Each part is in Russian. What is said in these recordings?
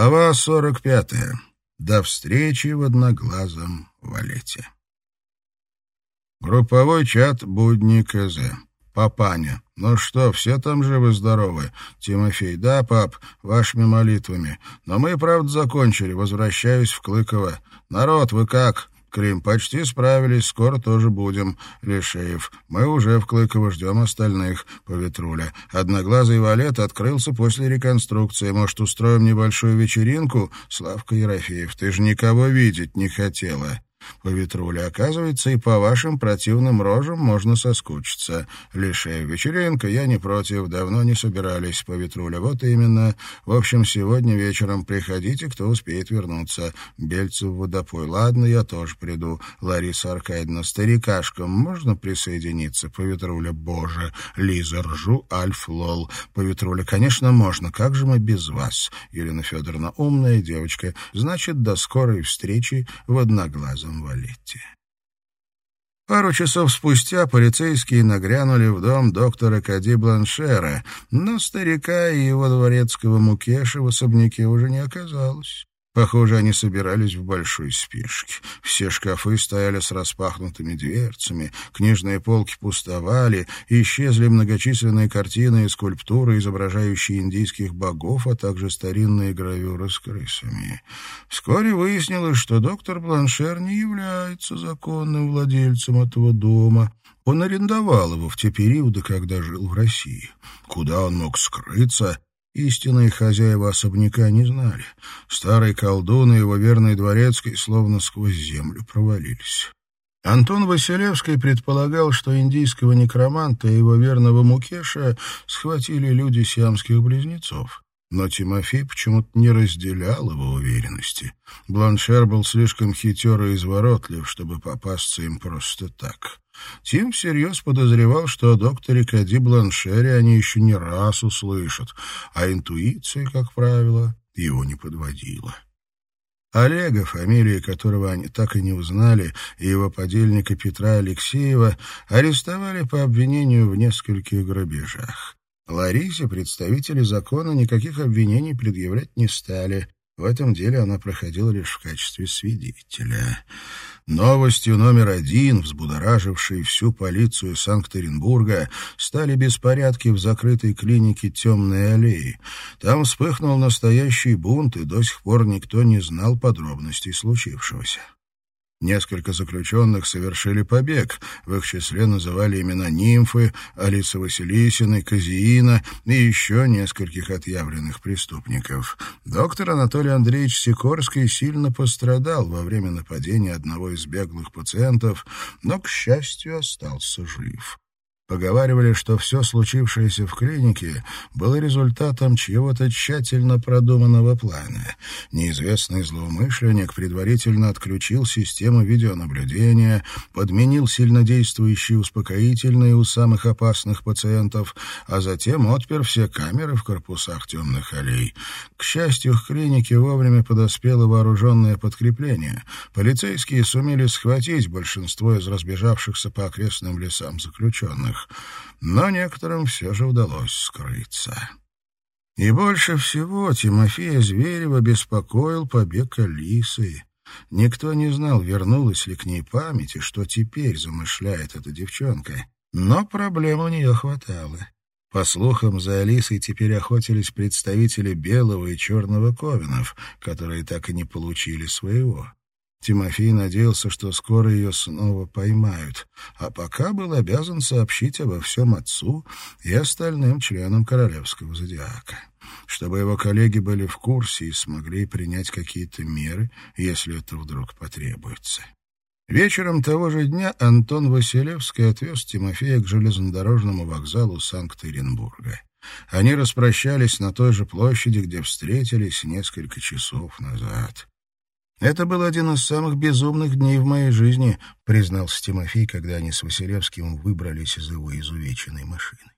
Глава 45. До встречи в одноглазом валете. Групповой чат «Будни КЗ». Папаня. Ну что, все там живы-здоровы? Тимофей. Да, пап, вашими молитвами. Но мы, правда, закончили. Возвращаюсь в Клыково. Народ, вы как? Крим, почти справились, скоро тоже будем. Лишеев, мы уже в Клыково ждем остальных. Поветруля. Одноглазый валет открылся после реконструкции. Может, устроим небольшую вечеринку? Славка Ерофеев, ты же никого видеть не хотела. По ветруле, оказывается, и по вашим противным рожам можно соскучиться. Лишая вечеринка, я не против, давно не собирались по ветруле. Вот именно. В общем, сегодня вечером приходите, кто успеет вернуться. Бельцев водопой. Ладно, я тоже приду. Лариса Аркадьевна, старикашкам можно присоединиться? По ветруле, боже. Лиза, ржу, Альф, лол. По ветруле, конечно, можно. Как же мы без вас? Елена Федоровна, умная девочка. Значит, до скорой встречи в одноглазом Валетти. Пару часов спустя полицейские нагрянули в дом доктора Кади Бланшера, но старика и его дворецкого Мукеша в особняке уже не оказалось. Похоже, они собирались в большой спешке. Все шкафы стояли с распахнутыми дверцами, книжные полки пустовали, исчезли многочисленные картины и скульптуры, изображающие индийских богов, а также старинные гравюры с крысами. Вскоре выяснилось, что доктор Бланшер не является законным владельцем этого дома. Он арендовал его в те периоды, когда жил в России. Куда он мог скрыться — Истинные хозяева особняка не знали. Старый колдун и его верный дворецкий словно сквозь землю провалились. Антон Василевский предполагал, что индийского некроманта и его верного Мукеша схватили люди сиамских близнецов. Но Тимофей почему-то не разделял его уверенности. Бланшер был слишком хитер и изворотлив, чтобы попасться им просто так. Тим всерьез подозревал, что о докторе Кади Бланшере они еще не раз услышат, а интуиция, как правило, его не подводила. Олега, фамилии которого они так и не узнали, и его подельника Петра Алексеева арестовали по обвинению в нескольких грабежах. Ларисе представители закона никаких обвинений предъявлять не стали. В этом деле она проходила лишь в качестве свидетеля. Новостью номер один, взбудоражившей всю полицию Санкт-Петербурга, стали беспорядки в закрытой клинике «Темной аллеи». Там вспыхнул настоящий бунт, и до сих пор никто не знал подробностей случившегося. Несколько заключенных совершили побег. В их числе называли имена нимфы, Алисы Василисиной, Казиина и еще нескольких отъявленных преступников. Доктор Анатолий Андреевич Сикорский сильно пострадал во время нападения одного из беглых пациентов, но, к счастью, остался жив. Поговаривали, что все случившееся в клинике было результатом чьего-то тщательно продуманного плана. Неизвестный злоумышленник предварительно отключил систему видеонаблюдения, подменил сильнодействующие успокоительные у самых опасных пациентов, а затем отпер все камеры в корпусах темных аллей. К счастью, к клинике вовремя подоспело вооруженное подкрепление. Полицейские сумели схватить большинство из разбежавшихся по окрестным лесам заключенных живых, но некоторым все же удалось скрыться. И больше всего Тимофея Зверева беспокоил побег Алисы. Никто не знал, вернулась ли к ней память и что теперь замышляет эта девчонка. Но проблем у нее хватало. По слухам, за Алисой теперь охотились представители белого и черного ковенов, которые так и не получили своего. Тимофей надеялся, что скоро ее снова поймают, а пока был обязан сообщить обо всем отцу и остальным членам королевского зодиака, чтобы его коллеги были в курсе и смогли принять какие-то меры, если это вдруг потребуется. Вечером того же дня Антон Василевский отвез Тимофея к железнодорожному вокзалу Санкт-Петербурга. Они распрощались на той же площади, где встретились несколько часов назад. «Это был один из самых безумных дней в моей жизни», — признался Тимофей, когда они с Василевским выбрались из его изувеченной машины.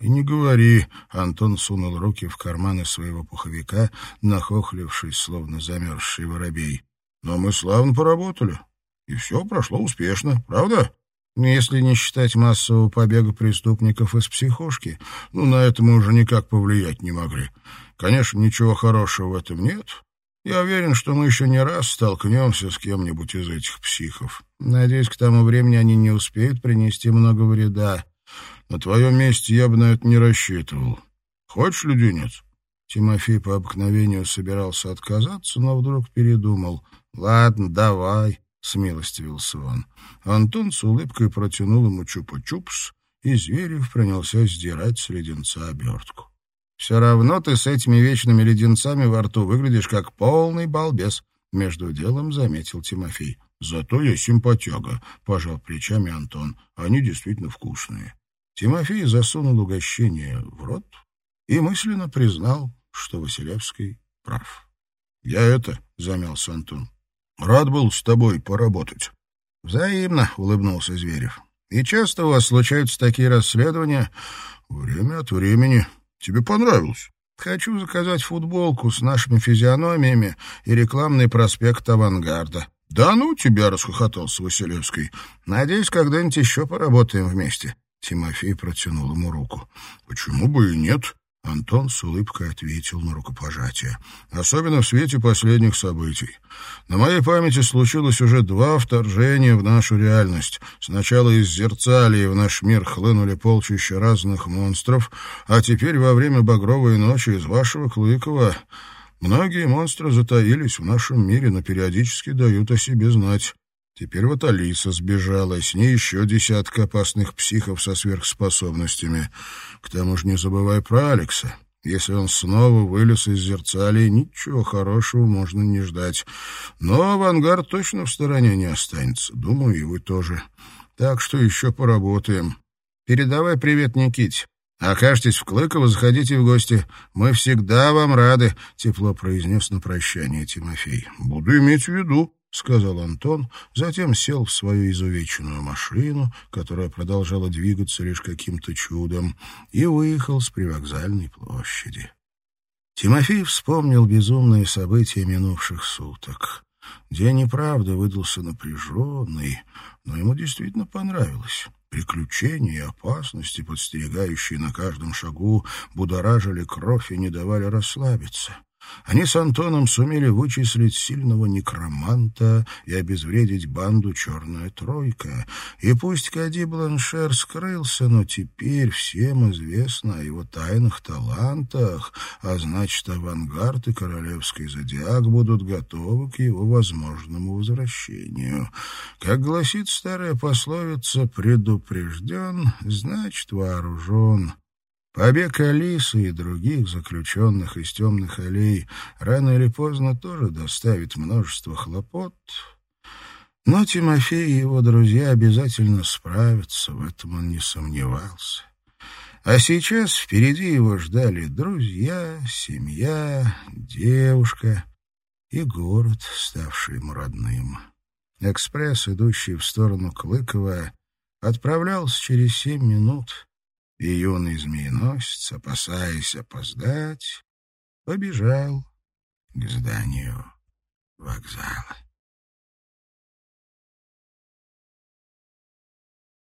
«И не говори», — Антон сунул руки в карманы своего пуховика, нахохлившись, словно замерзший воробей. «Но мы славно поработали, и все прошло успешно, правда?» Если не считать массового побега преступников из психушки, ну, на это мы уже никак повлиять не могли. Конечно, ничего хорошего в этом нет. Я уверен, что мы еще не раз столкнемся с кем-нибудь из этих психов. Надеюсь, к тому времени они не успеют принести много вреда. На твоем месте я бы на это не рассчитывал. Хочешь, леденец?» Тимофей по обыкновению собирался отказаться, но вдруг передумал. «Ладно, давай», — смилостивился он. Антон с улыбкой протянул ему чупа-чупс, и Зверев принялся сдирать с леденца обертку. «Все равно ты с этими вечными леденцами во рту выглядишь как полный балбес», — между делом заметил Тимофей. «Зато я симпатяга», — пожал плечами Антон. «Они действительно вкусные». Тимофей засунул угощение в рот и мысленно признал, что Василевский прав. «Я это», — замялся Антон, — «рад был с тобой поработать». «Взаимно», — улыбнулся Зверев. «И часто у вас случаются такие расследования?» «Время от времени. Тебе понравилось?» «Хочу заказать футболку с нашими физиономиями и рекламный проспект «Авангарда». «Да ну тебя!» — расхохотался Василевский. «Надеюсь, когда-нибудь еще поработаем вместе». Тимофей протянул ему руку. «Почему бы и нет?» Антон с улыбкой ответил на рукопожатие. «Особенно в свете последних событий. На моей памяти случилось уже два вторжения в нашу реальность. Сначала из Зерцалии в наш мир хлынули полчища разных монстров, а теперь во время Багровой ночи из вашего Клыкова многие монстры затаились в нашем мире, но периодически дают о себе знать. Теперь вот Алиса сбежала, с ней еще десятка опасных психов со сверхспособностями. К тому же не забывай про Алекса. Если он снова вылез из зерцалии, ничего хорошего можно не ждать. Но авангард точно в стороне не останется. Думаю, и вы тоже. Так что еще поработаем. Передавай привет Никите. Окажетесь в Клыково, заходите в гости. Мы всегда вам рады, — тепло произнес на прощание Тимофей. — Буду иметь в виду, — сказал Антон, затем сел в свою изувеченную машину, которая продолжала двигаться лишь каким-то чудом, и выехал с привокзальной площади. Тимофей вспомнил безумные события минувших суток. День и правда выдался напряженный, но ему действительно понравилось. Приключения и опасности, подстерегающие на каждом шагу, будоражили кровь и не давали расслабиться. Они с Антоном сумели вычислить сильного некроманта и обезвредить банду «Черная тройка». И пусть Кади Бланшер скрылся, но теперь всем известно о его тайных талантах, а значит, авангард и королевский зодиак будут готовы к его возможному возвращению. Как гласит старая пословица «предупрежден, значит вооружен». Побег Алисы и других заключенных из темных аллей рано или поздно тоже доставит множество хлопот, но Тимофей и его друзья обязательно справятся, в этом он не сомневался. А сейчас впереди его ждали друзья, семья, девушка и город, ставший ему родным. Экспресс, идущий в сторону Клыкова, отправлялся через семь минут — и юный змееносец, опасаясь опоздать, побежал к зданию вокзала.